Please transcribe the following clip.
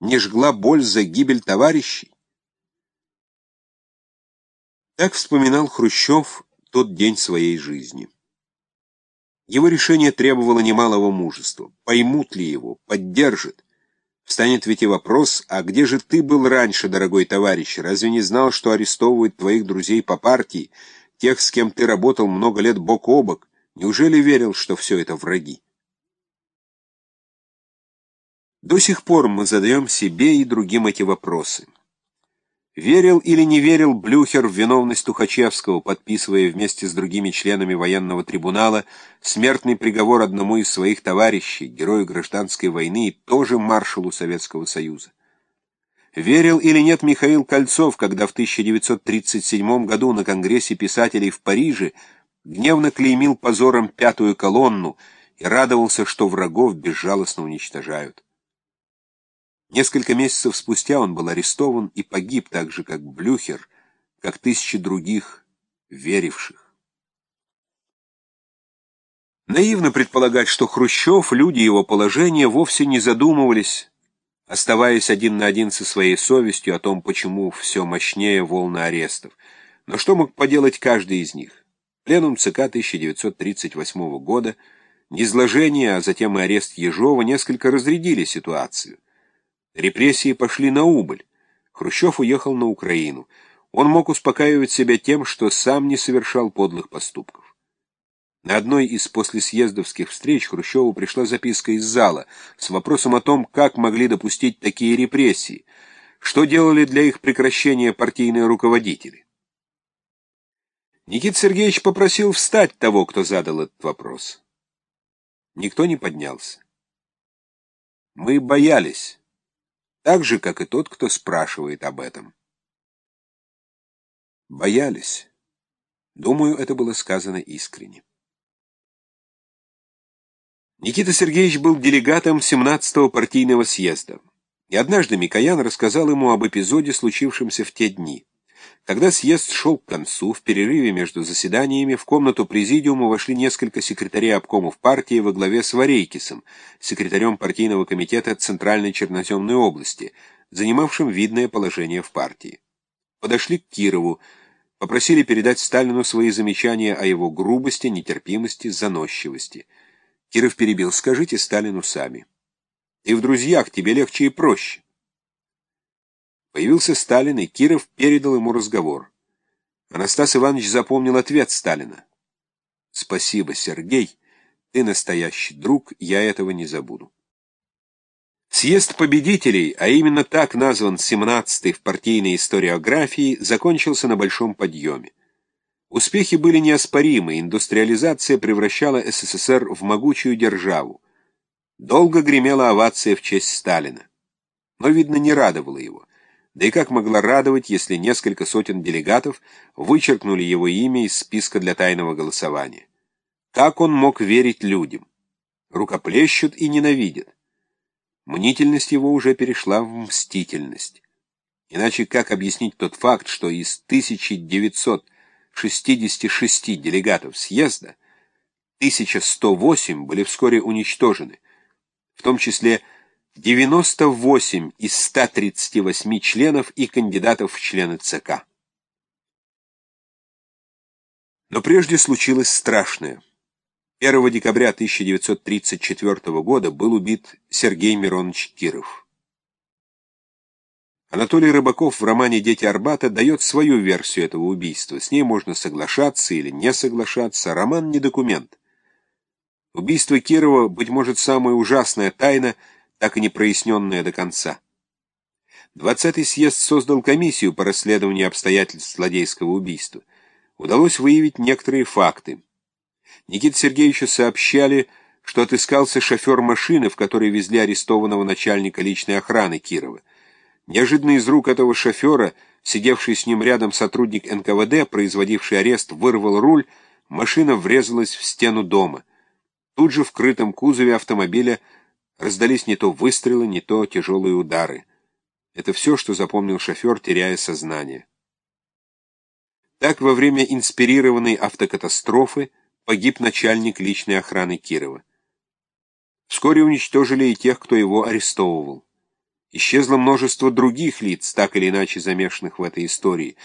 не жгла боль за гибель товарищей? Так вспоминал Хрущев тот день своей жизни. Его решение требовало немалого мужества. Поймут ли его, поддержат? Встанет ведь и вопрос, а где же ты был раньше, дорогой товарищ? Разве не знал, что арестовывают твоих друзей по партии, тех, с кем ты работал много лет бок о бок? Неужели верил, что все это враги? До сих пор мы задаем себе и другим эти вопросы. Верил или не верил Блюхер в виновность Тухачевского, подписывая вместе с другими членами военного трибунала смертный приговор одному из своих товарищей, герою гражданской войны и тоже маршалу Советского Союза? Верил или нет Михаил Кольцов, когда в 1937 году на Конгрессе писателей в Париже гневно клеймил позором пятую колонну и радовался, что врагов безжалостно уничтожают? Несколько месяцев спустя он был арестован и погиб так же, как Блюхер, как тысячи других веривших. Наивно предполагать, что Хрущев, люди его положения, вовсе не задумывались, оставаясь один на один со своей совестью о том, почему все мощнее волны арестов. Но что мог поделать каждый из них? Пленум ЦК 1938 года, низложение, а затем и арест Ежова несколько разрядили ситуацию. Репрессии пошли на убыль. Хрущев уехал на Украину. Он мог успокаивать себя тем, что сам не совершал подлых поступков. На одной из послесъездовских встреч Хрущеву пришла записка из зала с вопросом о том, как могли допустить такие репрессии, что делали для их прекращения партийные руководители. Никит Сергеевич попросил встать того, кто задал этот вопрос. Никто не поднялся. Мы боялись так же, как и тот, кто спрашивает об этом. Боялись. Думаю, это было сказано искренне. Никита Сергеевич был делегатом 17-го партийного съезда. И однажды Микоян рассказал ему об эпизоде, случившемся в те дни. Когда съезд шел к концу, в перерыве между заседаниями в комнату президиума вошли несколько секретарей обкомов партии во главе с Варейкисом, секретарем партийного комитета Центральной Черноземной области, занимавшим видное положение в партии. Подошли к Кирову, попросили передать Сталину свои замечания о его грубости, нетерпимости, заносчивости. Киров перебил «Скажите Сталину сами». «И в друзьях тебе легче и проще». Появился Сталин, и Киров передал ему разговор. Анастас Иванович запомнил ответ Сталина. «Спасибо, Сергей, ты настоящий друг, я этого не забуду». Съезд победителей, а именно так назван 17-й в партийной историографии, закончился на большом подъеме. Успехи были неоспоримы, индустриализация превращала СССР в могучую державу. Долго гремела овация в честь Сталина. Но, видно, не радовало его. Да и как могла радовать, если несколько сотен делегатов вычеркнули его имя из списка для тайного голосования? Как он мог верить людям? Рукоплещут и ненавидят. Мнительность его уже перешла в мстительность. Иначе как объяснить тот факт, что из 1966 делегатов съезда 1108 были вскоре уничтожены, в том числе 98 из 138 членов и кандидатов в члены ЦК. Но прежде случилось страшное. 1 декабря 1934 года был убит Сергей Миронович Киров. Анатолий Рыбаков в романе «Дети Арбата» дает свою версию этого убийства. С ней можно соглашаться или не соглашаться. Роман не документ. Убийство Кирова, быть может, самая ужасная тайна – так и не проясненное до конца. Двадцатый съезд создал комиссию по расследованию обстоятельств злодейского убийства. Удалось выявить некоторые факты. Никите Сергеевичу сообщали, что отыскался шофер машины, в которой везли арестованного начальника личной охраны Кирова. Неожиданно из рук этого шофера, сидевший с ним рядом сотрудник НКВД, производивший арест, вырвал руль, машина врезалась в стену дома. Тут же в крытом кузове автомобиля Раздались не то выстрелы, не то тяжелые удары. Это все, что запомнил шофер, теряя сознание. Так во время инспирированной автокатастрофы погиб начальник личной охраны Кирова. Вскоре уничтожили и тех, кто его арестовывал. Исчезло множество других лиц, так или иначе замешанных в этой истории.